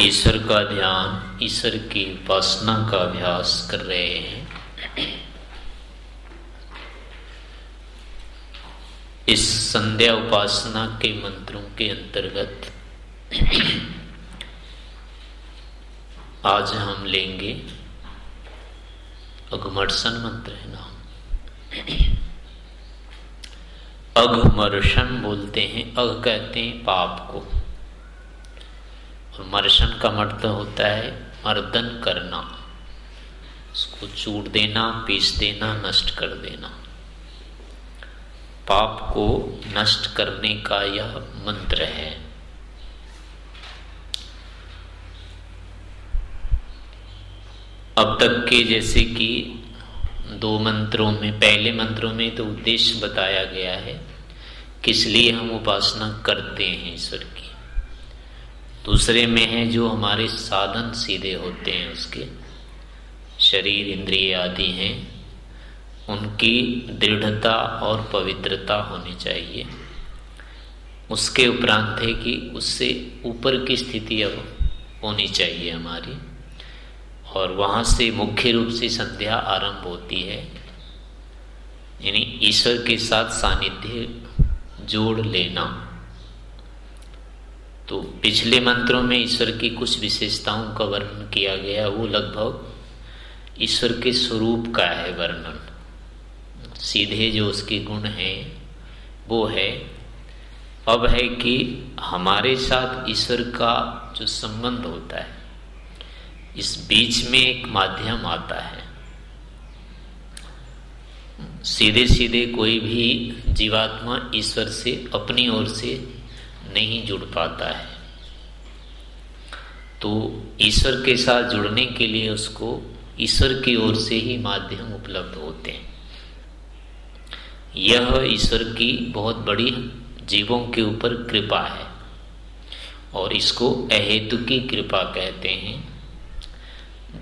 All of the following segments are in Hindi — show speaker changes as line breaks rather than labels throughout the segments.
ईश्वर का ध्यान, ईश्वर की उपासना का अभ्यास कर रहे हैं। इस संध्या उपासना के मंत्रों के अंतर्गत आज हम लेंगे अघमर्शन मंत्र है नाम। अघमर्शन बोलते हैं, अघ कहते हैं पाप को। मर्शन का मतलब होता है, मर्दन करना। उसको चूट देना, पीस देना, नष्ट कर देना। पाप को नष्ट करने का यह मंत्र है। अब तक के जैसे कि दो मंत्रों में, पहले मंत्रों में तो उद्देश्य बताया गया है, किस लिए हम उपासना करते हैं ईश्वर की। दूसरे में है जो हमारे साधन सीधे होते हैं उसके। शरीर, इंद्रिय आदि हैं। उनकी दृढ़ता और पवित्रता होनी चाहिए। उसके उपरांत है कि उससे ऊपर की स्थिति अब होनी चाहिए हमारी। और वहाँ से मुख्य रूप से संध्या आरंभ होती है। यानी ईश्वर के साथ सानिध्य जोड़ लेना। तो पिछले मंत्रों में ईश्वर की कुछ विशेषताओं का वर्णन किया गया, वो लगभग ईश्वर के स्वरूप का है वर्णन। सीधे जो उसके गुण हैं, वो है, अब है कि हमारे साथ ईश्वर का जो संबंध होता है, इस बीच में एक माध्यम आता है। सीधे सीधे कोई भी जीवात्मा ईश्वर से अपनी ओर से नहीं जुड़ पाता है। तो ईश्वर के साथ जुड़ने के लिए उसको ईश्वर की ओर से ही माध्यम उपलब्ध होते हैं। यह ईश्वर की बहुत बड़ी जीवों के ऊपर कृपा है और इसको अहेतु की कृपा कहते हैं।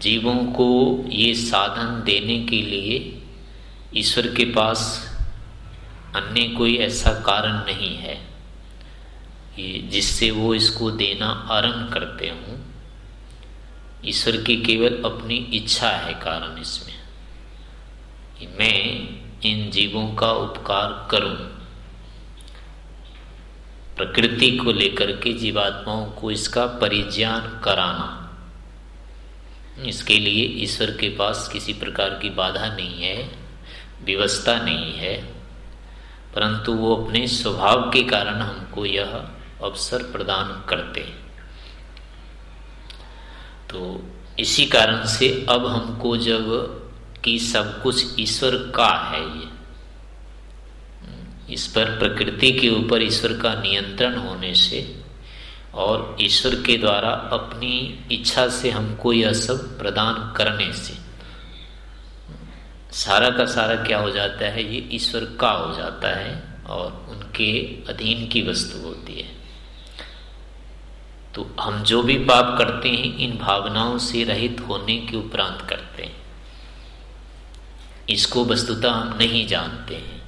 जीवों को ये साधन देने के लिए ईश्वर के पास अन्य कोई ऐसा कारण नहीं है। जिससे वो इसको देना आरंभ करते हों, ईश्वर की केवल अपनी इच्छा है कारण इसमें, कि मैं इन जीवों का उपकार करूँ। प्रकृति को लेकर के जीवात्माओं को इसका परिज्ञान कराना। इसके लिए ईश्वर के पास किसी प्रकार की बाधा नहीं है, व्यवस्था नहीं है, परंतु वो अपने स्वभाव के कारण हमको यह अवसर प्रदान करते हैं। तो इसी कारण से अब हमको जब कि सब कुछ ईश्वर का है ये, इस पर प्रकृति के ऊपर ईश्वर का नियंत्रण होने से और ईश्वर के द्वारा अपनी इच्छा से हमको यह सब प्रदान करने से, सारा का सारा क्या हो जाता है? ये ईश्वर का हो जाता है और उनके अधीन की वस्तु होती है। तो हम जो भी पाप करते हैं, इन भावनाओं से रहित होने के उपरांत करते हैं। इसको वस्तुतः हम नहीं जानते हैं।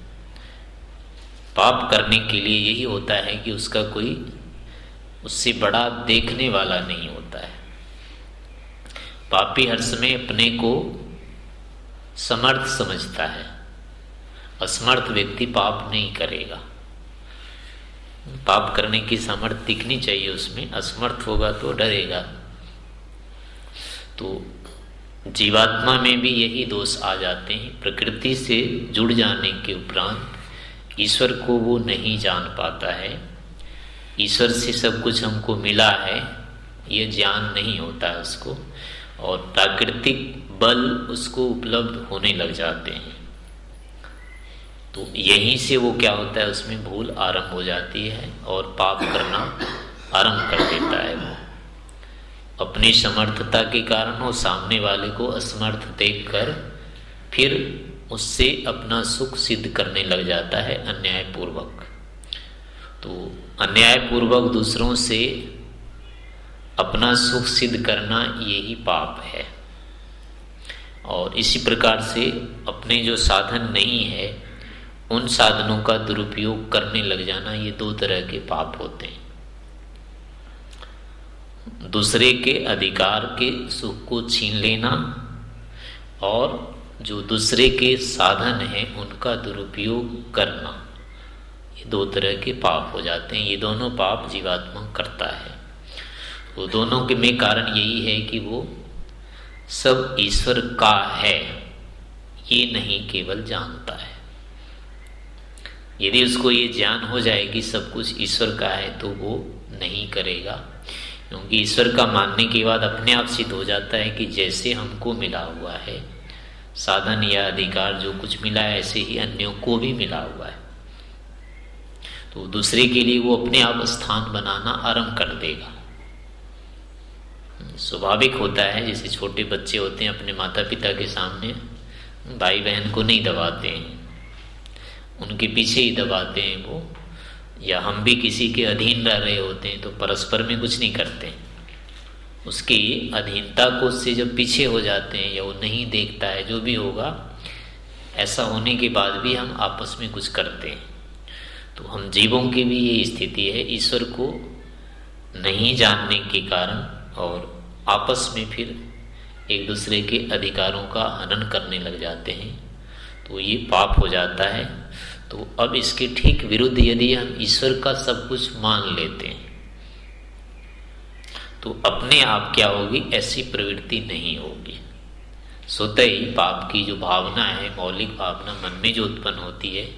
पाप करने के लिए यही होता है कि उसका कोई, उससे बड़ा देखने वाला नहीं होता है। पापी हर समय अपने को समर्थ समझता है। असमर्थ व्यक्ति पाप नहीं करेगा। पाप करने की समर्थ दिखनी चाहिए उसमें, असमर्थ होगा तो डरेगा। तो जीवात्मा में भी यही दोष आ जाते हैं, प्रकृति से जुड़ जाने के उपरांत ईश्वर को वो नहीं जान पाता है। ईश्वर से सब कुछ हमको मिला है, ये ज्ञान नहीं होता है उसको, और प्राकृतिक बल उसको उपलब्ध होने लग जाते हैं। तो यहीं से वो क्या होता है, उसमें भूल आरंभ हो जाती है और पाप करना आरंभ कर देता है वो। अपनी समर्थता के कारण वो सामने वाले को असमर्थ देखकर फिर उससे अपना सुख सिद्ध करने लग जाता है अन्यायपूर्वक। तो अन्यायपूर्वक दूसरों से अपना सुख सिद्ध करना यही पाप है। और इसी प्रकार से अपने जो साधन नहीं है उन साधनों का दुरुपयोग करने लग जाना, ये दो तरह के पाप होते हैं। दूसरे के अधिकार के सुख को छीन लेना और जो दूसरे के साधन हैं, उनका दुरुपयोग करना, ये दो तरह के पाप हो जाते हैं। ये दोनों पाप जीवात्मा करता है। वो दोनों के में कारण यही है कि वो सब ईश्वर का है, ये नहीं केवल जानता है। यदि उसको ये ज्ञान हो जाए कि सब कुछ ईश्वर का है तो वो नहीं करेगा। क्योंकि ईश्वर का मानने के बाद अपने आप सिद्ध हो जाता है कि जैसे हमको मिला हुआ है, साधन या अधिकार जो कुछ मिला है, ऐसे ही अन्यों को भी मिला हुआ है। तो दूसरे के लिए वो अपने आप स्थान बनाना आरंभ कर देगा। स्वाभाविक होता है, जैसे छोटे बच्चे होते हैं, अपने माता पिता के सामने भाई बहन को नहीं दबाते हैं। उनके पीछे ही दबाते हैं वो, या हम भी किसी के अधीन रह रहे होते हैं तो परस्पर में कुछ नहीं करते उसकी अधीनता को उससे जब पीछे हो जाते हैं या वो नहीं देखता है, जो भी होगा, ऐसा होने के बाद भी हम आपस में कुछ करते हैं। तो हम जीवों की भी ये स्थिति है, ईश्वर को नहीं जानने के कारण और आपस में फिर एक दूसरे के अधिकारों का हनन करने लग जाते हैं तो ये पाप हो जाता है। तो अब इसके ठीक विरुद्ध यदि हम ईश्वर का सब कुछ मान लेते हैं तो अपने आप क्या होगी? ऐसी प्रवृत्ति नहीं होगी। स्वतः ही पाप की जो भावना है, मौलिक भावना मन में जो उत्पन्न होती है,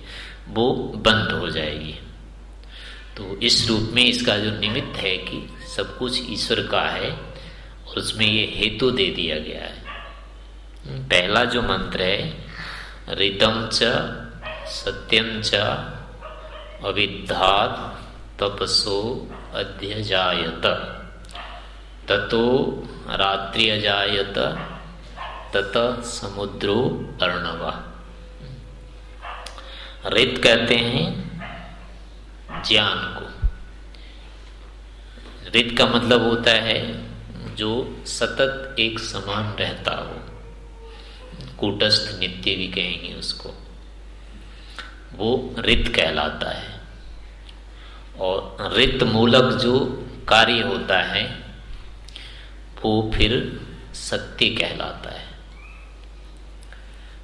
वो बंद हो जाएगी। तो इस रूप में इसका जो निमित्त है कि सब कुछ ईश्वर का है, और उसमें ये हेतु दे दिया गया है। पहला जो मंत्र है, रितम च सत्यम च तपसो अध्यजायत। ततो रात्रि अजायत तत समुद्रो अर्णव। रित कहते हैं ज्ञान को। रित का मतलब होता है जो सतत एक समान रहता हो। कूटस्थ नित्य भी कहेंगे उसको। वो रित कहलाता है। और रित मूलक जो कार्य होता है, वो फिर सत्य कहलाता है।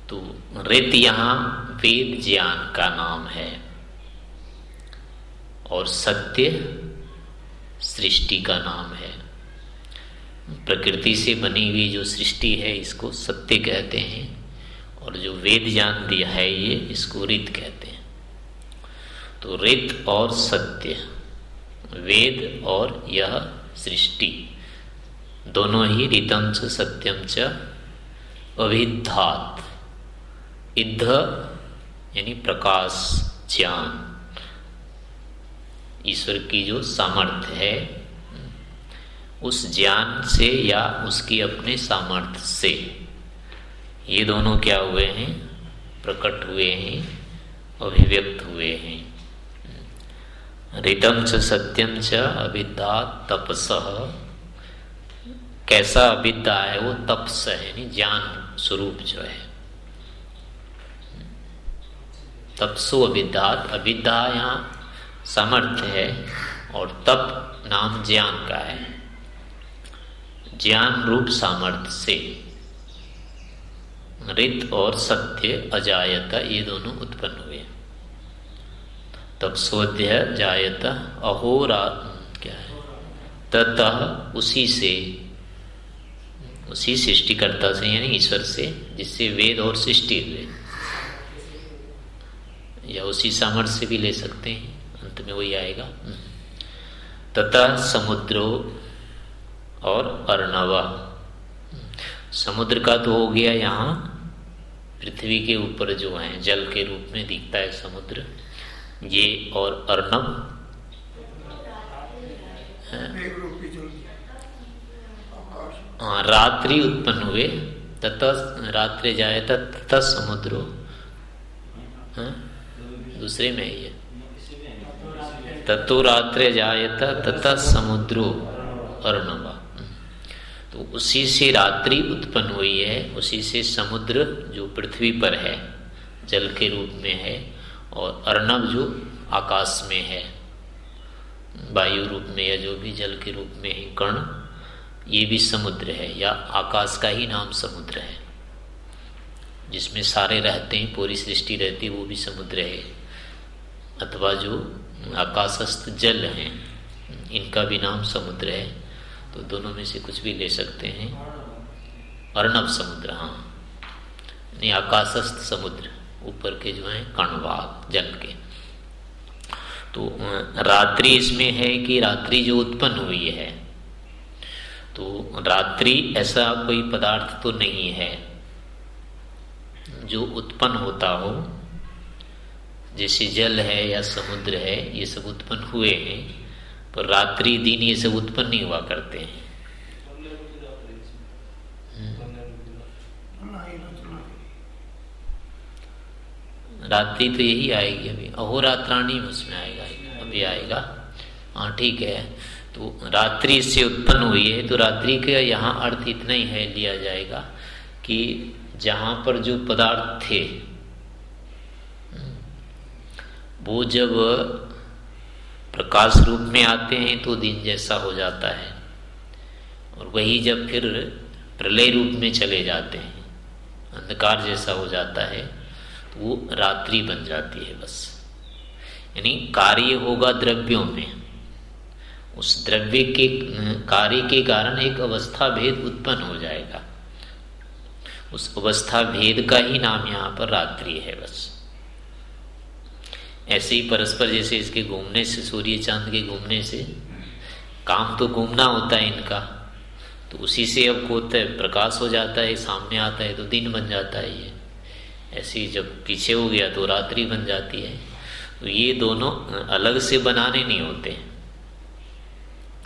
तो रित यहाँ वेद ज्ञान का नाम है। और सत्य सृष्टि का नाम है। प्रकृति से बनी हुई जो सृष्टि है, इसको सत्य कहते हैं। और जो वेद ज्ञान दिया है, ये इसको रित कहते हैं। तो रित और सत्य, वेद और यह सृष्टि, दोनों ही रितम च, सत्यम च अभिधात इध यानी प्रकाश, ज्ञान। ईश्वर की जो सामर्थ्य है, उस ज्ञान से या उसकी अपने सामर्थ्य से ये दोनों क्या हुए हैं? प्रकट हुए हैं, अभिव्यक्त हुए हैं। रितम च सत्यम च अविद्या तपस। कैसा अविद्या है? वो तपस है ज्ञान स्वरूप जो है। तपसो अविद्यात अविद्या यहाँ सामर्थ्य है, और तप नाम ज्ञान का है। ज्ञान रूप सामर्थ्य से। रित और सत्य, अजायता ये दोनों उत्पन्न हुए। तब सोध्य जायत अहोरा क्या है? ततः उसी से, उसी सृष्टिकर्ता से, यानी ईश्वर से, जिससे वेद और सृष्टि हुए। या उसी सामर्थ्य से भी ले सकते हैं। अंत में वही आएगा। तथा समुद्रो और अर्णवा। समुद्र का तो हो गया यहाँ। पृथ्वी के ऊपर जो है, जल के रूप में दिखता है समुद्र। ये और अर्नब हाँ रात्रि उत्पन्न हुए। तथा रात्रि जाए तथा समुद्रो। हाँ? दूसरे में ये। तत्व रात्रि जायता तथा समुद्रो, अर्णवा। तो उसी से रात्रि उत्पन्न हुई है, उसी से समुद्र जो पृथ्वी पर है, जल के रूप में है, और अर्णव जो आकाश में है, वायु रूप में या जो भी जल के रूप में है कर्ण ये भी समुद्र है, या आकाश का ही नाम समुद्र है। जिसमें सारे रहते हैं, पूरी सृष्टि रहती है, वो भी समुद्र है। अथवा जो आकाशस्थ जल हैं, इनका भी नाम समुद्र है। तो दोनों में से कुछ भी ले सकते हैं। अर्णव समुद्र हाँ। नहीं, आकाशस्थ समुद्र, ऊपर के जो है कणवाग जल के। तो रात्रि इसमें है कि रात्रि जो उत्पन्न हुई है। तो रात्रि ऐसा कोई पदार्थ तो नहीं है जो उत्पन्न होता हो। जैसे जल है या समुद्र है, ये सब उत्पन्न हुए हैं। पर रात्रि दिन ये सब उत्पन्न नहीं हुआ करते हैं। रात्रि तो यही आएगी अभी। अहोरात्राणी उसमें आएगा। अभी आएगा। हाँ ठीक है। तो रात्रि से उत्पन्न हुई है। तो रात्रि का यहाँ अर्थ इतना ही है, लिया जाएगा कि जहाँ पर जो पदार्थ थे, वो जब प्रकाश रूप में आते हैं तो दिन जैसा हो जाता है। और वही जब फिर प्रलय रूप में चले जाते हैं, अंधकार जैसा हो जाता है तो वो रात्रि बन जाती है बस। यानी कार्य होगा द्रव्यों में। उस द्रव्य के, कार्य के कारण एक अवस्था भेद उत्पन्न हो जाएगा। उस अवस्था भेद का ही नाम यहाँ पर रात्रि है बस। ऐसे ही परस्पर जैसे इसके घूमने से, सूर्य चाँद के घूमने से काम तो घूमना होता है इनका। तो उसी से अब होता है, प्रकाश हो जाता है, सामने आता है तो दिन बन जाता है ये। ऐसे जब पीछे हो गया तो रात्रि बन जाती है। तो ये दोनों अलग से बनाने नहीं होते।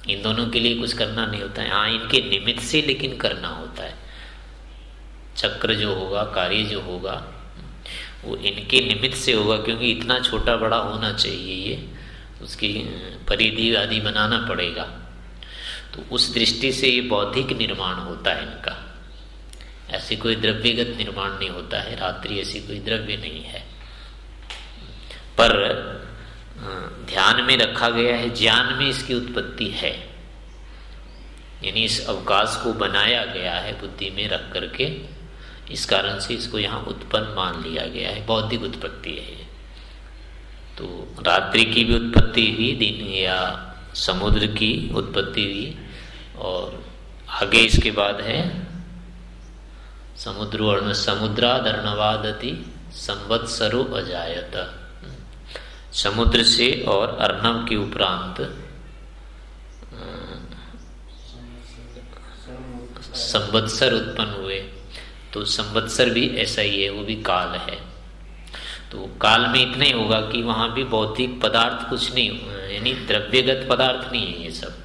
इन दोनों के लिए कुछ करना नहीं होता है। हाँ इनके निमित्त से लेकिन करना होता है। चक्र जो होगा, कार्य जो होगा वो इनके निमित्त से होगा, क्योंकि इतना छोटा बड़ा होना चाहिए ये, उसकी परिधि आदि बनाना पड़ेगा। तो उस दृष्टि से ये बौद्धिक निर्माण होता है इनका। ऐसी कोई द्रव्यगत निर्माण नहीं होता है, रात्रि ऐसी कोई द्रव्य नहीं है। पर ध्यान में रखा गया है, ज्ञान में इसकी उत्पत्ति है। यानी इस अवकाश को बनाया गया है बुद्धि में रख करके। इस कारण से इसको यहाँ उत्पन्न मान लिया गया है, बौद्धिक उत्पत्ति है तो रात्रि की भी उत्पत्ति हुई, दिन या समुद्र की उत्पत्ति हुई, और आगे इसके बाद है, समुद्र समुद्रादर्णवादति संवत्सरो अजायत। समुद्र से और अर्णव के उपरांत संवत्सर उत्पन्न हुए। तो संवत्सर भी ऐसा ही है, वो भी काल है। तो काल में इतना ही होगा कि वहाँ भी भौतिक पदार्थ कुछ नहीं, यानी द्रव्यगत पदार्थ नहीं है ये सब।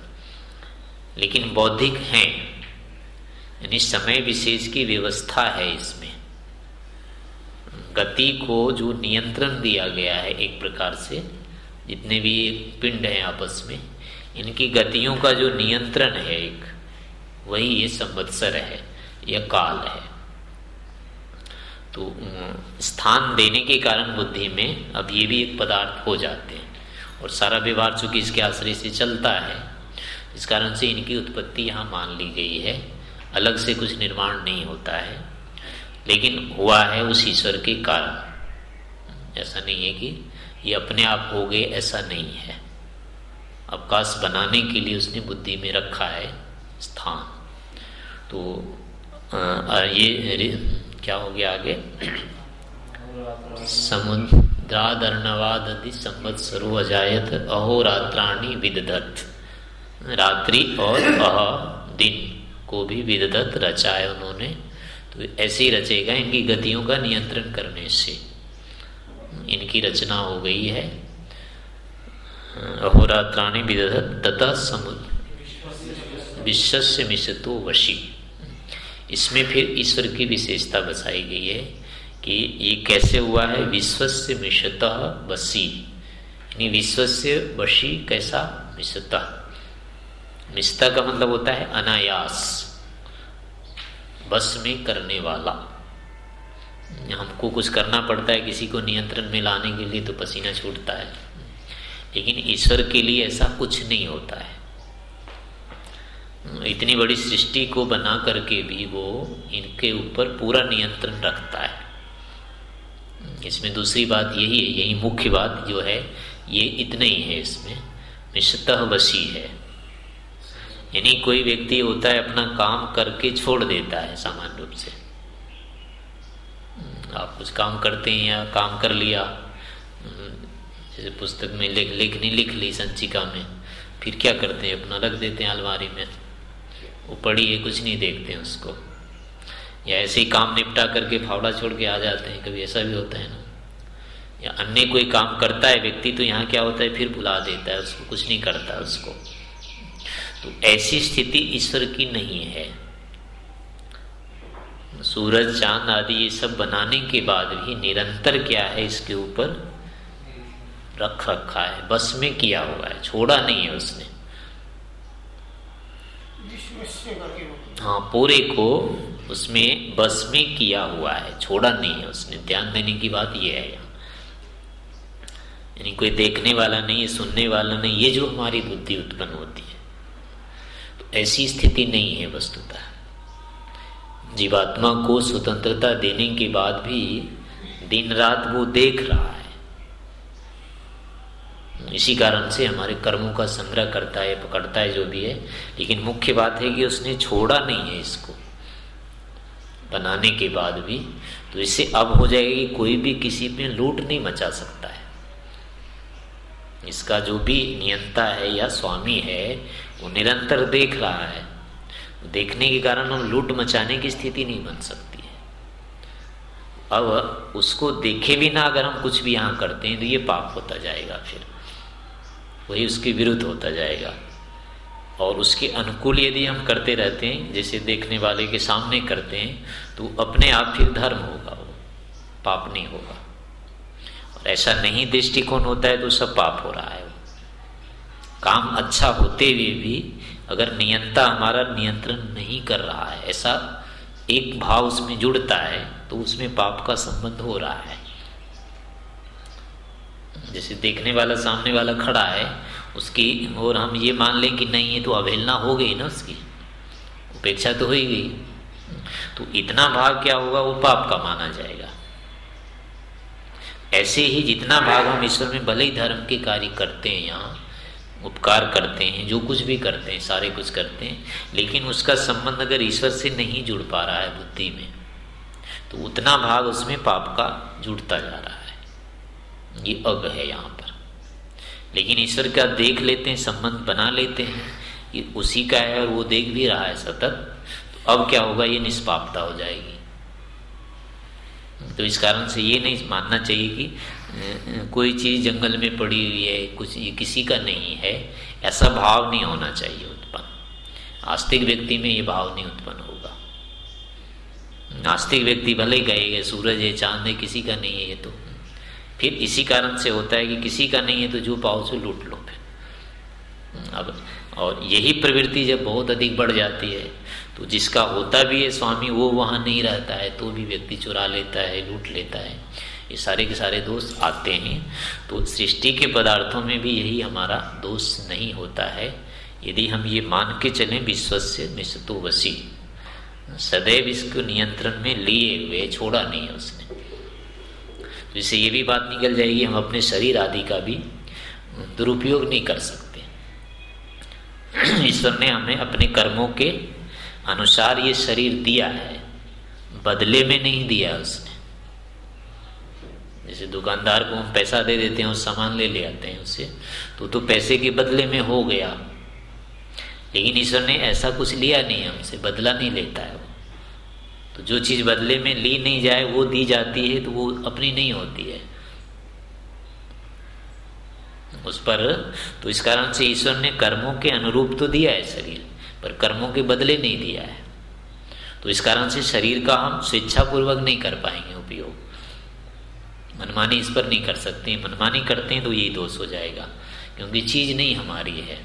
लेकिन बौद्धिक हैं, यानी समय विशेष की व्यवस्था है इसमें। गति को जो नियंत्रण दिया गया है एक प्रकार से, जितने भी पिंड हैं आपस में, इनकी गतियों का जो नियंत्रण है एक, वही ये संवत्सर है यह काल है। तो स्थान देने के कारण बुद्धि में अब ये भी एक पदार्थ हो जाते हैं। और सारा व्यवहार चूँकि इसके आश्रय से चलता है इस कारण से इनकी उत्पत्ति यहाँ मान ली गई है। अलग से कुछ निर्माण नहीं होता है लेकिन हुआ है उस ईश्वर के कारण। ऐसा नहीं है कि ये अपने आप हो गए ऐसा नहीं है। अवकाश बनाने के लिए उसने बुद्धि में रखा है स्थान। तो आ, ये क्या हो गया आगे? समुद्रादर्णवादि संवत्सरो अजायत अहोरात्राणी विदधत। रात्रि और अह दिन को भी विदधत रचा है उन्होंने। तो तो ऐसे ही रचेगा इनकी गतियों का नियंत्रण करने से। इनकी रचना हो गई है। अहोरात्राणी तथा समुद्र विश्व से मिशतो वशी। इसमें फिर ईश्वर की विशेषता बताई गई है कि ये कैसे हुआ है? विश्व से मिशत वसी। यानी विश्व से वशी कैसा? मिशता मिशता का मतलब होता है अनायास। बस में करने वाला। हमको कुछ करना पड़ता है किसी को नियंत्रण में लाने के लिए तो पसीना छूटता है। लेकिन ईश्वर के लिए ऐसा कुछ नहीं होता है। इतनी बड़ी सृष्टि को बना करके भी वो इनके ऊपर पूरा नियंत्रण रखता है। इसमें दूसरी बात यही है, यही मुख्य बात जो है, ये इतना ही है इसमें। निश्चतः वशी है। यानी कोई व्यक्ति होता है, अपना काम करके छोड़ देता है सामान्य रूप से। आप कुछ काम करते हैं या काम कर लिया, जैसे पुस्तक में लिख, लिखनी लिख ली संचिका में, फिर क्या करते हैं? अपना रख देते हैं अलमारी में। वो पड़ी है कुछ नहीं देखते हैं उसको। या ऐसे ही काम निपटा करके फावड़ा छोड़ के आ जाते हैं, कभी ऐसा भी होता है ना। या अन्य कोई काम करता है, व्यक्ति तो यहाँ क्या होता है, फिर भुला देता है उसको, कुछ नहीं करता उसको। तो ऐसी स्थिति ईश्वर की नहीं है। सूरज, चाँद आदि ये सब बनाने के बाद भी निरंतर क्या है इसके ऊपर रख रखा है, बस में किया हुआ है, छोड़ा नहीं है उसने। हाँ पूरे को उसमें बस में किया हुआ है, छोड़ा नहीं है उसने। ध्यान देने की बात यह है यानी कोई देखने वाला नहीं, सुनने वाला नहीं, ये जो हमारी बुद्धि उत्पन्न होती है। तो ऐसी स्थिति नहीं है वस्तुतः। जीवात्मा को स्वतंत्रता देने के बाद भी दिन रात वो देख रहा है। इसी कारण से हमारे कर्मों का संग्रह करता है, पकड़ता है जो भी है। लेकिन मुख्य बात है कि उसने छोड़ा नहीं है इसको। बनाने के बाद भी तो इससे अब हो जाएगी कोई भी किसी पे लूट नहीं मचा सकता है। इसका जो भी नियंता है या स्वामी है, वो निरंतर देख रहा है। देखने के कारण हम लूट मचाने की स्थिति नहीं बन सकती है। अब उसको देखे भी ना अगर हम कुछ भी यहाँ करते हैं तो ये पाप होता जाएगा फिर। वही उसके विरुद्ध होता जाएगा। और उसके अनुकूल यदि हम करते रहते हैं, जैसे देखने वाले के सामने करते हैं तो अपने आप फिर धर्म होगा वो, पाप नहीं होगा। और ऐसा नहीं दृष्टिकोण होता है तो सब पाप हो रहा है वो। काम अच्छा होते हुए भी अगर नियंता हमारा नियंत्रण नहीं कर रहा है, ऐसा एक भाव उसमें जुड़ता है तो उसमें पाप का संबंध हो रहा है। जैसे देखने वाला, सामने वाला खड़ा है, उसकी और हम ये मान लें कि नहीं है तो अवहेलना हो गई ना उसकी। उपेक्षा तो हो ही गई। तो इतना भाग क्या होगा? वो पाप का माना जाएगा। ऐसे ही जितना भाग हम ईश्वर में भले ही धर्म के कार्य करते हैं यहाँ उपकार करते हैं, जो कुछ भी करते हैं, सारे कुछ करते हैं, लेकिन उसका संबंध अगर ईश्वर से नहीं जुड़ पा रहा है बुद्धि में तो उतना भाग उसमें पाप का जुड़ता जा रहा है। ये अग है यहाँ पर। लेकिन ईश्वर का देख लेते हैं, संबंध बना लेते हैं, ये उसी का है और वो देख भी रहा है सतत तो अब क्या होगा? ये निष्पापता हो जाएगी। तो इस कारण से ये नहीं मानना चाहिए कि कोई चीज़ जंगल में पड़ी हुई है, कुछ ये किसी का नहीं है, ऐसा भाव नहीं होना चाहिए उत्पन्न। आस्तिक व्यक्ति में ये भाव नहीं उत्पन्न होगा। नास्तिक व्यक्ति भले गए सूरज है, चाँद है, किसी का नहीं है ये तो। फिर इसी कारण से होता है कि किसी का नहीं है तो जो पाओ से लूट लो फिर। अब, और यही प्रवृत्ति जब बहुत अधिक बढ़ जाती है तो जिसका होता भी है स्वामी, वो वहाँ नहीं रहता है तो भी व्यक्ति चुरा लेता है, लूट लेता है। ये सारे के सारे दोष आते हैं तो सृष्टि के पदार्थों में भी यही हमारा दोष नहीं होता है। यदि हम ये मान के चलें विश्व से निश्चतो वसी सदैव इसको नियंत्रण में लिए हुए, छोड़ा नहीं है उसने। इससे ये भी बात निकल जाएगी, हम अपने शरीर आदि का भी दुरुपयोग नहीं कर सकते। ईश्वर ने हमें अपने कर्मों के अनुसार ये शरीर दिया है। बदले में नहीं दिया उसने। जैसे दुकानदार को हम पैसा दे देते हैं और सामान ले ले आते हैं उससे तो तो पैसे के बदले में हो गया। लेकिन ईश्वर ने ऐसा कुछ लिया नहीं, हमसे बदला नहीं लेता है वो। तो जो चीज़ बदले में ली नहीं जाए, वो दी जाती है तो वो अपनी नहीं होती है। उस पर तो इस कारण से ईश्वर ने कर्मों के अनुरूप तो दिया है शरीर, पर कर्मों के बदले नहीं दिया है। तो इस कारण से शरीर का हम स्वेच्छापूर्वक नहीं कर पाएँगे उपयोग। मनमानी इस पर नहीं कर सकते। मनमानी करते हैं तो यही दोष हो जाएगा, क्योंकि चीज़ नहीं हमारी है।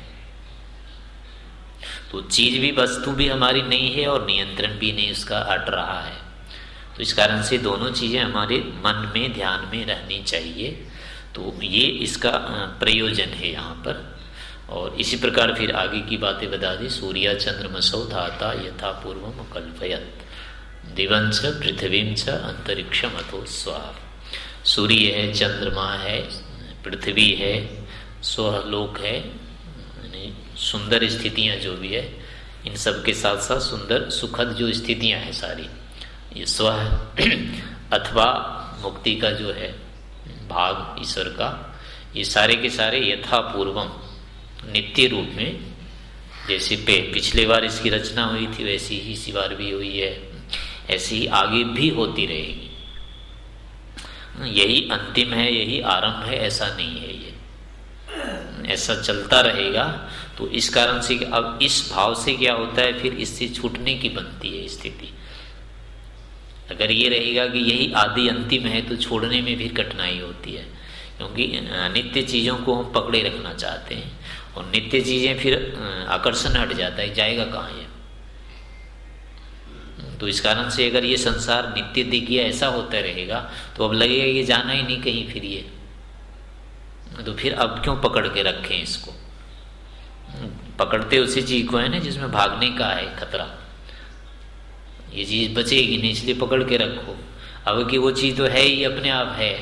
तो चीज़ भी, वस्तु भी हमारी नहीं है और नियंत्रण भी नहीं, उसका हट रहा है। तो इस कारण से दोनों चीज़ें हमारे मन में, ध्यान में रहनी चाहिए। तो ये इसका प्रयोजन है यहाँ पर। और इसी प्रकार फिर आगे की बातें बता दी। सूर्य चंद्रमसौ धाता यथा पूर्व कल्पयत दिवंश पृथ्वी च अंतरिक्षम अथो स्वाप सूर्य है, चंद्रमा है, पृथ्वी है स्वलोक है सुंदर स्थितियाँ जो भी है, इन सब के साथ साथ सुंदर सुखद जो स्थितियाँ हैं सारी, ये स्व अथवा मुक्ति का जो है, भाग ईश्वर का, ये सारे के सारे यथापूर्वम, नित्य रूप में, जैसे पे पिछले बार इसकी रचना हुई थी, वैसी ही इसी बार भी हुई है, ऐसी ही आगे भी होती रहेगी। यही अंतिम है, यही आरंभ है, ऐसा नहीं है ये। ऐसा चलता रहेगा तो इस कारण से अब इस भाव से क्या होता है, फिर इससे छूटने की बनती है स्थिति। अगर ये रहेगा कि यही आदि अंतिम है तो छोड़ने में भी कठिनाई होती है। क्योंकि नित्य चीज़ों को हम पकड़े रखना चाहते हैं, और नित्य चीज़ें फिर आकर्षण हट जाता है, जाएगा कहाँ ये? तो इस कारण से अगर ये संसार नित्य दिखिए ऐसा होता रहेगा तो अब लगेगा ये जाना ही नहीं कहीं फिर ये। तो फिर अब क्यों पकड़ के रखें इसको? पकड़ते उसी चीज़ को है ना, जिसमें भागने का है खतरा। ये चीज़ बचेगी नहीं, इसलिए पकड़ के रखो। अब कि वो चीज़ तो है ही, अपने आप है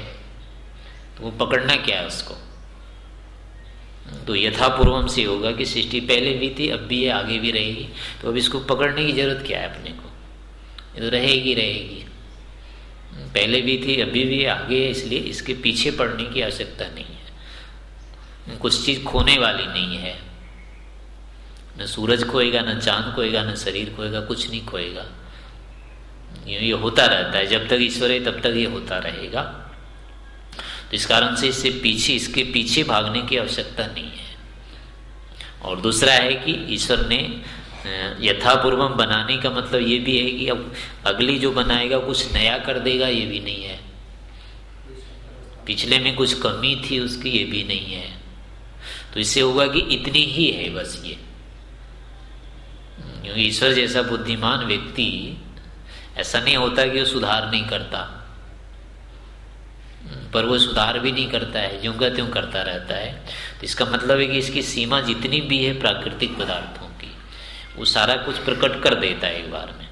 तो वो पकड़ना क्या है उसको? तो यथापूर्वम से होगा कि सृष्टि पहले भी थी, अब भी है, आगे भी रहेगी। तो अब इसको पकड़ने की ज़रूरत क्या है अपने को? ये तो रहेगी रहेगी। पहले भी थी, अभी भी आगे है, इसलिए इसके पीछे पड़ने की आवश्यकता नहीं। कुछ चीज़ खोने वाली नहीं है। न सूरज खोएगा, न चाँद खोएगा, न शरीर खोएगा, कुछ नहीं खोएगा। ये होता रहता है। जब तक ईश्वर है, तब तक ये होता रहेगा। तो इस कारण से इससे पीछे, इसके पीछे भागने की आवश्यकता नहीं है। और दूसरा है कि ईश्वर ने यथापूर्वम बनाने का मतलब ये भी है कि अब अगली जो बनाएगा, कुछ नया कर देगा, ये भी नहीं है। पिछले में कुछ कमी थी, उसकी ये भी नहीं है। तो इससे होगा कि इतनी ही है बस ये। क्योंकि ईश्वर जैसा बुद्धिमान व्यक्ति ऐसा नहीं होता कि वो सुधार नहीं करता। पर वो सुधार भी नहीं करता है, ज्यों का त्यों करता रहता है। तो इसका मतलब है कि इसकी सीमा जितनी भी है प्राकृतिक पदार्थों की, वो सारा कुछ प्रकट कर देता है एक बार में।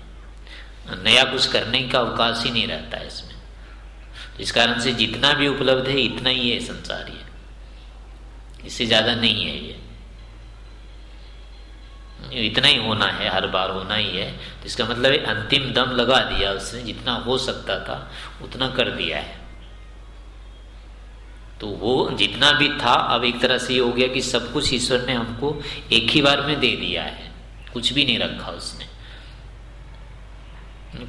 नया कुछ करने का अवकाश ही नहीं रहता है इसमें। इस कारण से जितना भी उपलब्ध है, इतना ही है संसार ये। इससे ज़्यादा नहीं है ये। इतना ही होना है, हर बार होना ही है। तो इसका मतलब है, अंतिम दम लगा दिया उसने, जितना हो सकता था, उतना कर दिया है। तो वो जितना भी था, अब एक तरह से ये हो गया कि सब कुछ ईश्वर ने हमको एक ही बार में दे दिया है। कुछ भी नहीं रखा उसने।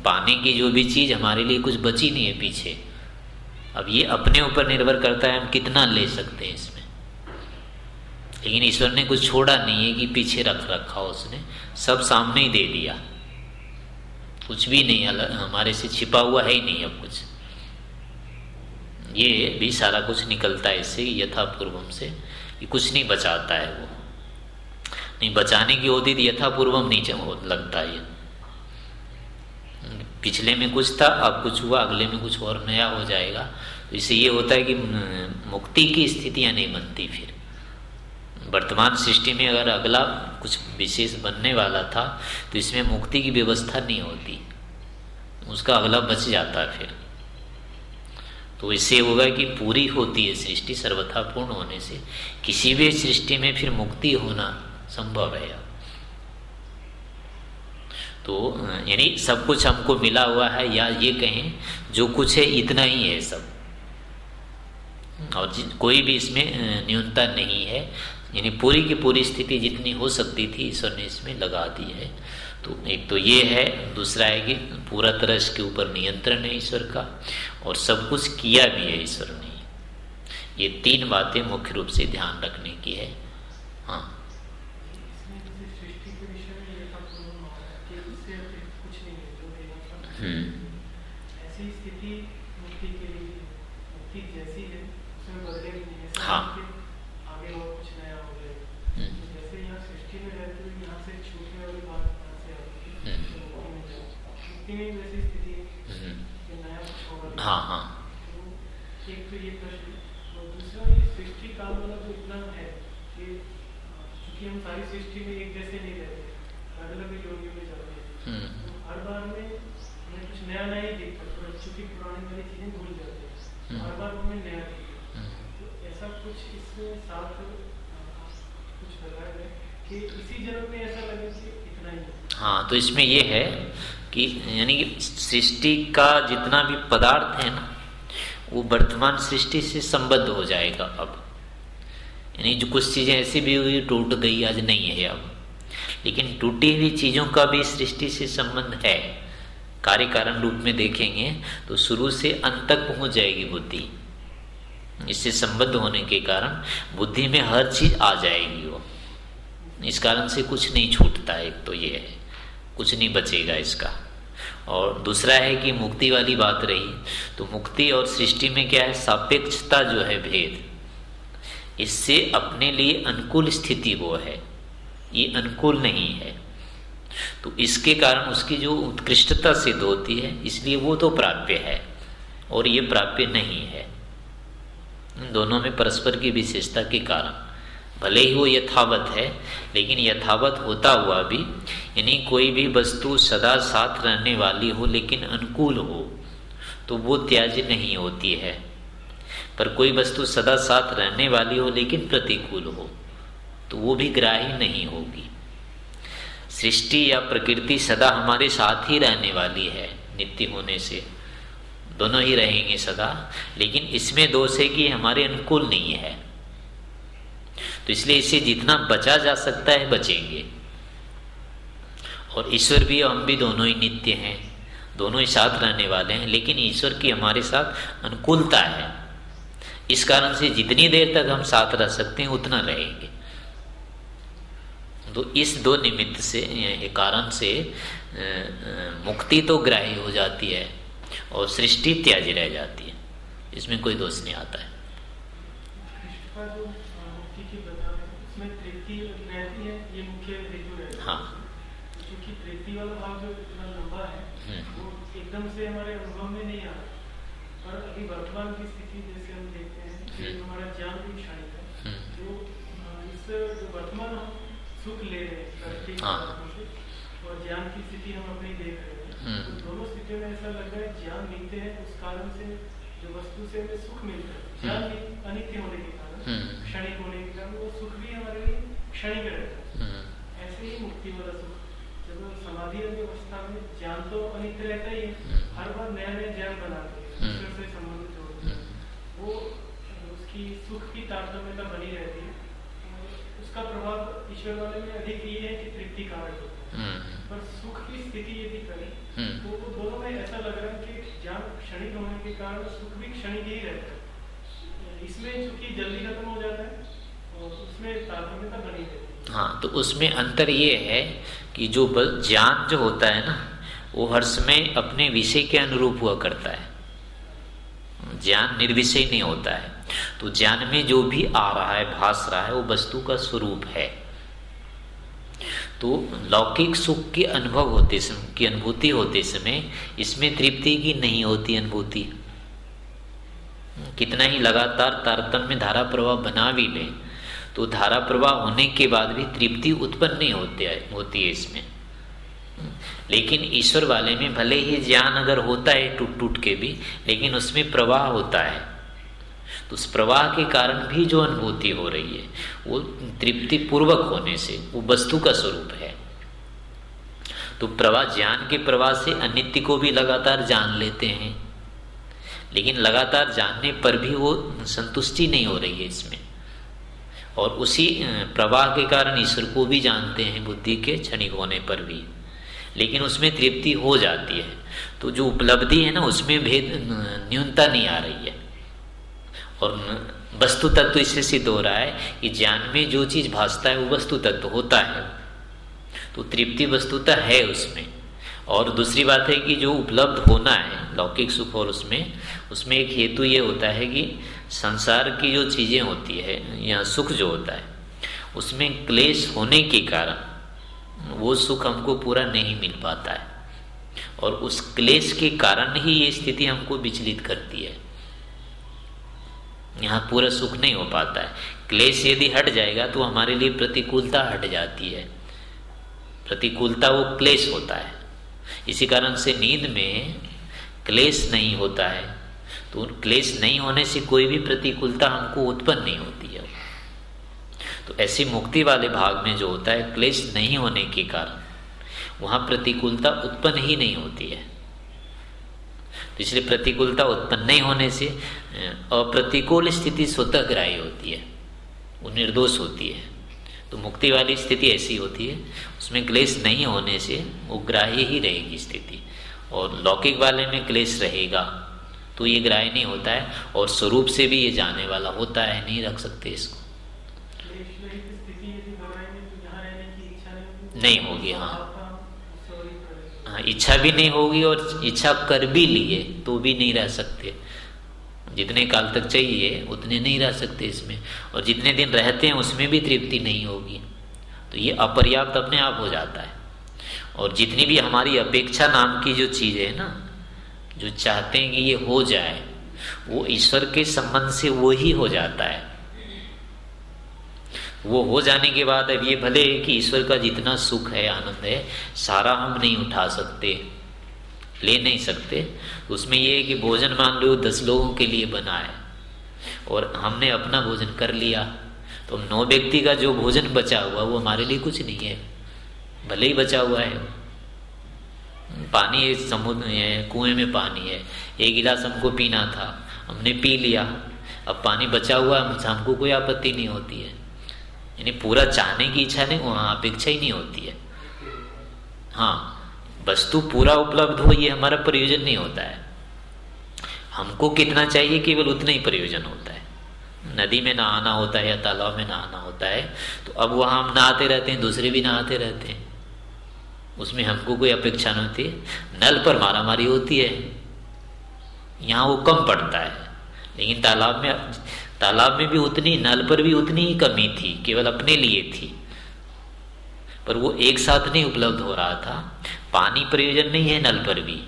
पाने की जो भी चीज़ हमारे लिए कुछ बची नहीं है पीछे। अब ये अपने ऊपर निर्भर करता है, हम कितना ले सकते हैं इसमें। लेकिन ईश्वर ने कुछ छोड़ा नहीं है कि पीछे रख रखा उसने। सब सामने ही दे दिया। कुछ भी नहीं अलग हमारे से छिपा हुआ है ही नहीं अब कुछ। ये भी सारा कुछ निकलता है इससे यथापूर्वम से कि कुछ नहीं बचाता है वो। नहीं, बचाने की होती तो यथापूर्वम नहीं लगता ये। पिछले में कुछ था, अब कुछ हुआ, अगले में कुछ और नया हो जाएगा। तो इससे ये होता है कि मुक्ति की स्थितियाँ नहीं बनती फिर। वर्तमान सृष्टि में अगर अगला कुछ विशेष बनने वाला था तो इसमें मुक्ति की व्यवस्था नहीं होती। उसका अगला बच जाता फिर। तो इससे होगा कि पूरी होती है सृष्टि, सर्वथा पूर्ण होने से। किसी भी सृष्टि में फिर मुक्ति होना संभव है। तो यानी सब कुछ हमको मिला हुआ है, या ये कहें, जो कुछ है, इतना ही है सब। और कोई भी इसमें न्यूनता नहीं है। यानी पूरी की पूरी स्थिति जितनी हो सकती थी ईश्वर ने इसमें लगा दी है। तो एक तो ये है दूसरा है कि पूरा तरह इसके ऊपर नियंत्रण है ईश्वर का और सब कुछ किया भी है ईश्वर ने। ये तीन बातें मुख्य रूप से ध्यान रखने की है। हाँ। हम्म। हाँ आगे और कुछ नया हो जाए हम्म। तो जैसे यहाँ सृष्टि में रहते हुए यहाँ से छूटने वाली बात यहाँ से आती है मुक्ति में वैसी स्थिति है कुछ हाँ हाँ। तो एक तो ये प्रश्न और दूसरा ये सृष्टि काल वाला जो इतना है कि क्योंकि हम सारी सृष्टि में एक जैसे नहीं रहते अलग अलग योगियों में जाते हैं तो हर बार में हमें कुछ नया नया ही देखता है चूँकि पुरानी वाली चीज़ें भूल जाते हैं हर बार हमें नया ऐसा कुछ इसमें साथ कुछ लगाया कि इसी जन्म में ऐसा लगे कि इतना ही हाँ तो इसमें यह है कि यानी कि सृष्टि का जितना भी पदार्थ है ना, वो वर्तमान सृष्टि से संबद्ध हो जाएगा अब। यानी जो कुछ चीज़ें ऐसी भी हुई, टूट गई, आज नहीं है अब। लेकिन टूटी हुई चीज़ों का भी सृष्टि से संबंध है। कार्य कारण रूप में देखेंगे तो शुरू से अंत तक पहुँच जाएगी बुद्धि। इससे संबद्ध होने के कारण बुद्धि में हर चीज़ आ जाएगी वो। इस कारण से कुछ नहीं छूटता, एक तो ये है। कुछ नहीं बचेगा इसका। और दूसरा है कि मुक्ति वाली बात रही तो मुक्ति और सृष्टि में क्या है? सापेक्षता जो है भेद। इससे अपने लिए अनुकूल स्थिति वो है। ये अनुकूल नहीं है। तो इसके कारण उसकी जो उत्कृष्टता सिद्ध होती है, इसलिए वो तो प्राप्य है, और ये प्राप्य नहीं है। इन दोनों में परस्पर की विशेषता के कारण। भले ही वो यथावत है, लेकिन यथावत होता हुआ भी यानी कोई भी वस्तु सदा साथ रहने वाली हो, लेकिन अनुकूल हो तो वो त्याज नहीं होती है। पर कोई वस्तु सदा साथ रहने वाली हो, लेकिन प्रतिकूल हो तो वो भी ग्राही नहीं होगी। सृष्टि या प्रकृति सदा हमारे साथ ही रहने वाली है, नित्य होने से। दोनों ही रहेंगे सदा, लेकिन इसमें दोष है कि हमारे अनुकूल नहीं है। तो इसलिए इसे जितना बचा जा सकता है, बचेंगे। और ईश्वर भी हम भी दोनों ही नित्य हैं। दोनों ही साथ रहने वाले हैं, लेकिन ईश्वर की हमारे साथ अनुकूलता है। इस कारण से जितनी देर तक हम साथ रह सकते हैं, उतना रहेंगे। तो इस दो निमित्त से कारण से मुक्ति तो ग्राही हो जाती है और सृष्टि त्याजी रह जाती है। इसमें कोई दोष नहीं आता है। हम्म। एकदम से हमारे अनुभव में नहीं आता पर अभी वर्तमान की स्थिति जैसे हम देखते हैं कि हम्म। हमारा ज्ञान भी क्षणिक है हम्म। जो इस जो वर्तमान हम सुख ले रहे हैं हाँ। और ज्ञान की स्थिति हम अपनी देख रहे हैं हम्म। तो दोनों स्थितियों में ऐसा लग रहा है ज्ञान मिलते हैं उस कारण से जो वस्तु से हमें सुख मिलता है हम्म। ज्ञान अनित्य होने के कारण हम्म। क्षणिक होने के कारण वो सुख भी हमारे लिए क्षणिक रहता है ऐसे ही मुक्ति वाला सुख जब समाधि अवस्था में ज्ञान तो रहता ही है। हर बार नया नया ज्ञान बनाते हैं से संबंधित होते हैं। वो उसकी सुख की तारतम्यता बनी रहती है। उसका प्रभाव ईश्वर वाले में अधिक ये है कि तृप्ति कारक होता है। पर सुख की स्थिति यदि करें हम्म। तो वो दोनों में ऐसा लग रहा है कि ज्ञान क्षणिक होने के कारण सुख भी क्षणिक ही रहता है। इसमें चूँकि जल्दी खत्म हो जाता है और उसमें तारतम्यता बनी रहती है। हाँ तो उसमें अंतर ये है कि जो ज्ञान जो होता है ना, वो हर समय अपने विषय के अनुरूप हुआ करता है। ज्ञान निर्विषय नहीं होता है। तो ज्ञान में जो भी आ रहा है, भास रहा है, वो वस्तु का स्वरूप है। तो लौकिक सुख के अनुभव होते समय की अनुभूति होते समय इसमें तृप्ति की नहीं होती अनुभूति। कितना ही लगातार तारतम्य धारा प्रवाह बना भी ले तो धारा प्रवाह होने के बाद भी तृप्ति उत्पन्न नहीं होती है होती है इसमें। लेकिन ईश्वर वाले में भले ही ज्ञान अगर होता है टूट टूट के भी, लेकिन उसमें प्रवाह होता है। तो उस प्रवाह के कारण भी जो अनुभूति हो रही है, वो तृप्ति पूर्वक होने से, वो वस्तु का स्वरूप है। तो प्रवाह ज्ञान के प्रवाह से अनित्य को भी लगातार जान लेते हैं। लेकिन लगातार जानने पर भी वो संतुष्टि नहीं हो रही है इसमें। और उसी प्रवाह के कारण ईश्वर को भी जानते हैं बुद्धि के क्षणिक होने पर भी। लेकिन उसमें तृप्ति हो जाती है। तो जो उपलब्धि है ना, उसमें भेद न्यूनता नहीं आ रही है। और वस्तु तत्व तो इससे सिद्ध हो रहा है कि ज्ञान में जो चीज़ भासता है, वो वस्तु तत्व तो होता है। तो तृप्ति वस्तुता है उसमें। और दूसरी बात है कि जो उपलब्ध होना है, लौकिक सुख और उसमें उसमें एक हेतु ये होता है कि संसार की जो चीज़ें होती है, या सुख जो होता है, उसमें क्लेश होने के कारण वो सुख हमको पूरा नहीं मिल पाता है। और उस क्लेश के कारण ही ये स्थिति हमको विचलित करती है। यहाँ पूरा सुख नहीं हो पाता है। क्लेश यदि हट जाएगा तो हमारे लिए प्रतिकूलता हट जाती है। प्रतिकूलता वो क्लेश होता है। इसी कारण से नींद में क्लेश नहीं होता है। तो उन क्लेश नहीं होने से कोई भी प्रतिकूलता हमको उत्पन्न नहीं होती है। तो ऐसी मुक्ति वाले भाग में जो होता है, क्लेश नहीं होने के कारण, वहाँ प्रतिकूलता उत्पन्न ही नहीं होती है। तो इसलिए प्रतिकूलता उत्पन्न नहीं होने से अप्रतिकूल स्थिति स्वतः ग्राही होती है, वो निर्दोष होती है। तो मुक्ति वाली स्थिति ऐसी होती है, उसमें क्लेश नहीं होने से वो ग्राह्य ही रहेगी स्थिति। और लौकिक वाले में क्लेश रहेगा तो ये ग्राह्य नहीं होता है और स्वरूप से भी ये जाने वाला होता है, नहीं रख सकते इसको। नहीं होगी हाँ। हाँ इच्छा भी नहीं होगी और इच्छा कर भी लिए तो भी नहीं रह सकते। जितने काल तक चाहिए, उतने नहीं रह सकते इसमें। और जितने दिन रहते हैं, उसमें भी तृप्ति नहीं होगी। तो ये अपर्याप्त अपने आप हो जाता है। और जितनी भी हमारी अपेक्षा नाम की जो चीज़ है ना जो चाहते हैं कि ये हो जाए, वो ईश्वर के संबंध से वो ही हो जाता है। वो हो जाने के बाद अब ये भले कि ईश्वर का जितना सुख है, आनंद है, सारा हम नहीं उठा सकते, ले नहीं सकते। उसमें ये है कि भोजन मान लो दस लोगों के लिए बना है और हमने अपना भोजन कर लिया तो नौ व्यक्ति का जो भोजन बचा हुआ, वो हमारे लिए कुछ नहीं है। भले ही बचा हुआ है। पानी समुद्र है, कुएँ में पानी है। एक गिलास हमको पीना था, हमने पी लिया। अब पानी बचा हुआ है हमको कोई आपत्ति नहीं होती है। यानी पूरा चाहने की इच्छा नहीं, वहाँ अपेक्षा ही नहीं होती है। हाँ वस्तु पूरा उपलब्ध हो, ये हमारा प्रयोजन नहीं होता है। हमको कितना चाहिए, केवल उतना ही प्रयोजन होता है। नदी में नहाना होता है या तालाब में नहाना होता है तो अब वहाँ हम नहाते रहते हैं, दूसरे भी नहाते रहते हैं। उसमें हमको कोई अपेक्षा नहीं होती। नल पर मारा मारी होती है। यहाँ वो कम पड़ता है। लेकिन तालाब में तालाब में भी उतनी, नल पर भी उतनी ही कमी थी, केवल अपने लिए थी। पर वो एक साथ नहीं उपलब्ध हो रहा था। पानी प्रयोजन नहीं है नल पर भी।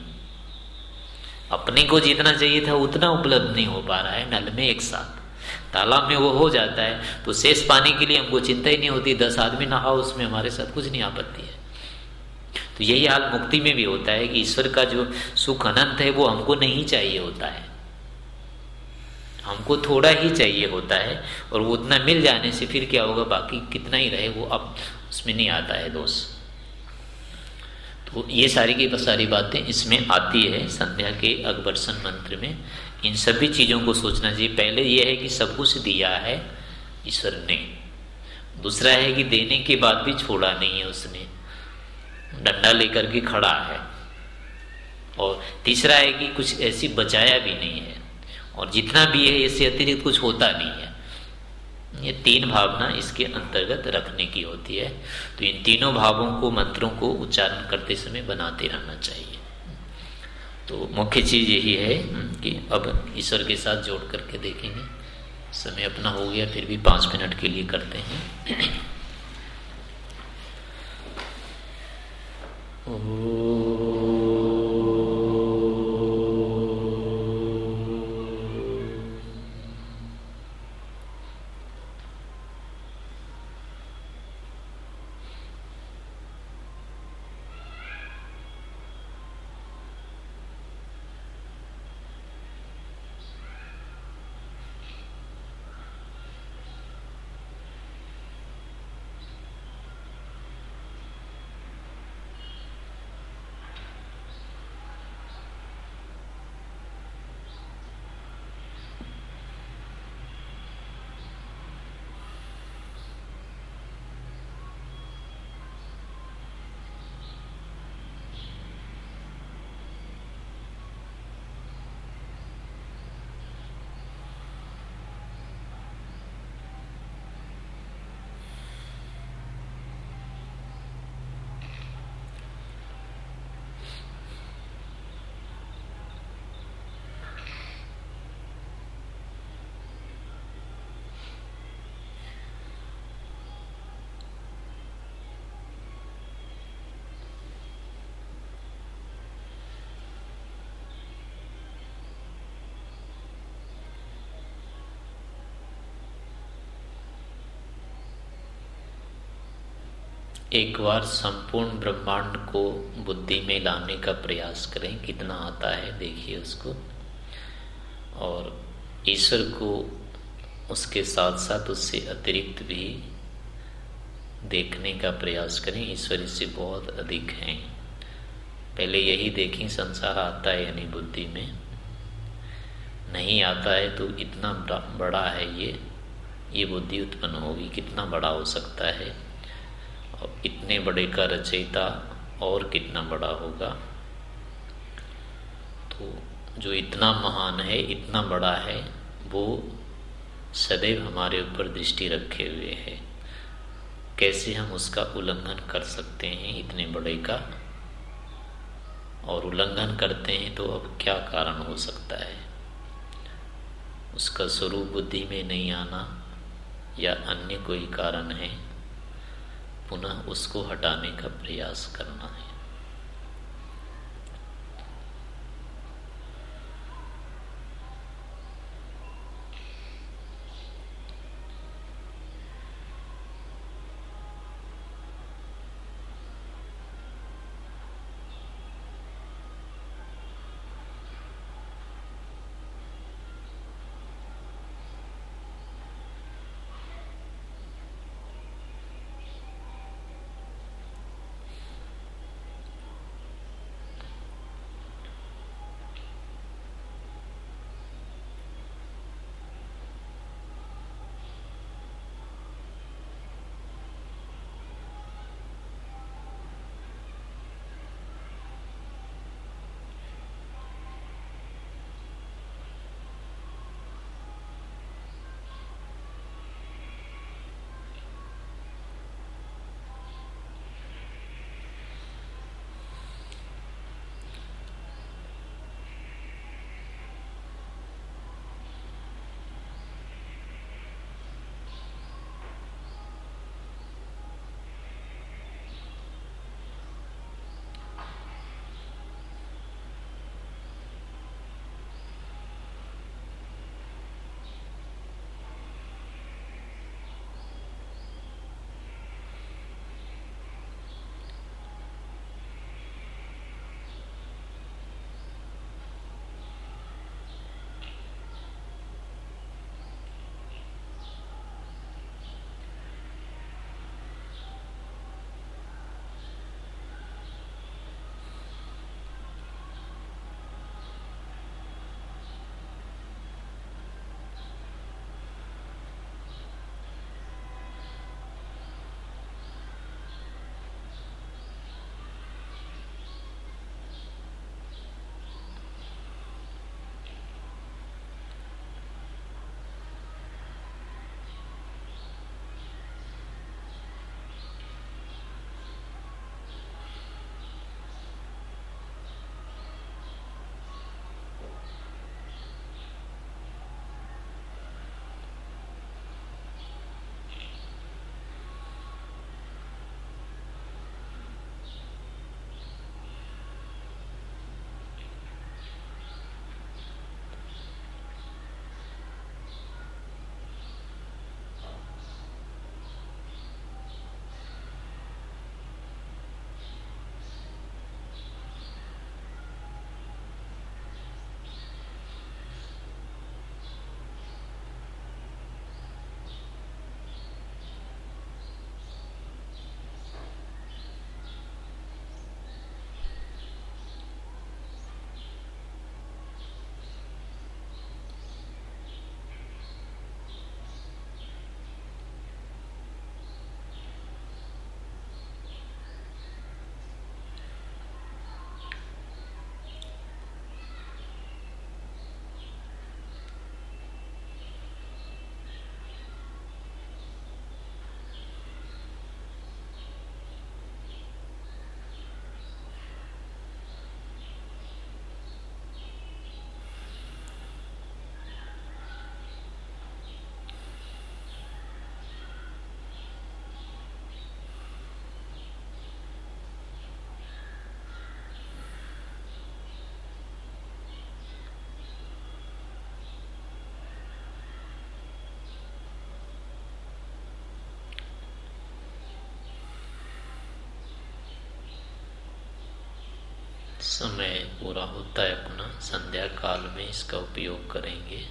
अपने को जितना चाहिए था, उतना उपलब्ध नहीं हो पा रहा है नल में एक साथ। तालाब में वो हो जाता है। तो शेष पानी के लिए हमको चिंता ही नहीं होती। दस आदमी नहाओ, उसमें हमारे साथ कुछ नहीं आपत्ति है। तो यही हाल मुक्ति में भी होता है कि ईश्वर का जो सुख अनंत है, वो हमको नहीं चाहिए होता है। हमको थोड़ा ही चाहिए होता है और वो उतना मिल जाने से फिर क्या होगा, बाकी कितना ही रहे वो अब उसमें नहीं आता है दोष। तो ये सारी की सारी बातें इसमें आती है, संध्या के अकबरसन मंत्र में। इन सभी चीज़ों को सोचना चाहिए। पहले यह है कि सब कुछ दिया है ईश्वर ने। दूसरा है कि देने के बाद भी छोड़ा नहीं है उसने। डंडा लेकर के खड़ा है। और तीसरा है कि कुछ ऐसी बचाया भी नहीं है। और जितना भी है, इससे अतिरिक्त कुछ होता नहीं है। ये तीन भावना इसके अंतर्गत रखने की होती है। तो इन तीनों भावों को, मंत्रों को उच्चारण करते समय बनाते रहना चाहिए। तो मुख्य चीज़ यही है कि अब ईश्वर के साथ जोड़ करके देखेंगे। समय अपना हो गया, फिर भी पाँच मिनट के लिए करते हैं। Oh. एक बार संपूर्ण ब्रह्मांड को बुद्धि में लाने का प्रयास करें, कितना आता है देखिए उसको। और ईश्वर को उसके साथ साथ उससे अतिरिक्त भी देखने का प्रयास करें, ईश्वर इससे बहुत अधिक हैं। पहले यही देखें, संसार आता है यानी बुद्धि में। नहीं आता है तो इतना बड़ा है ये ये बुद्धि उत्पन्न होगी, कितना बड़ा हो सकता है? इतने बड़े का रचयिता और कितना बड़ा होगा? तो जो इतना महान है, इतना बड़ा है, वो सदैव हमारे ऊपर दृष्टि रखे हुए है। कैसे हम उसका उल्लंघन कर सकते हैं इतने बड़े का? और उल्लंघन करते हैं तो अब क्या कारण हो सकता है? उसका स्वरूप बुद्धि में नहीं आना या अन्य कोई कारण है? पुनः उसको हटाने का प्रयास करना है। समय पूरा होता है अपना संध्या काल में इसका उपयोग करेंगे।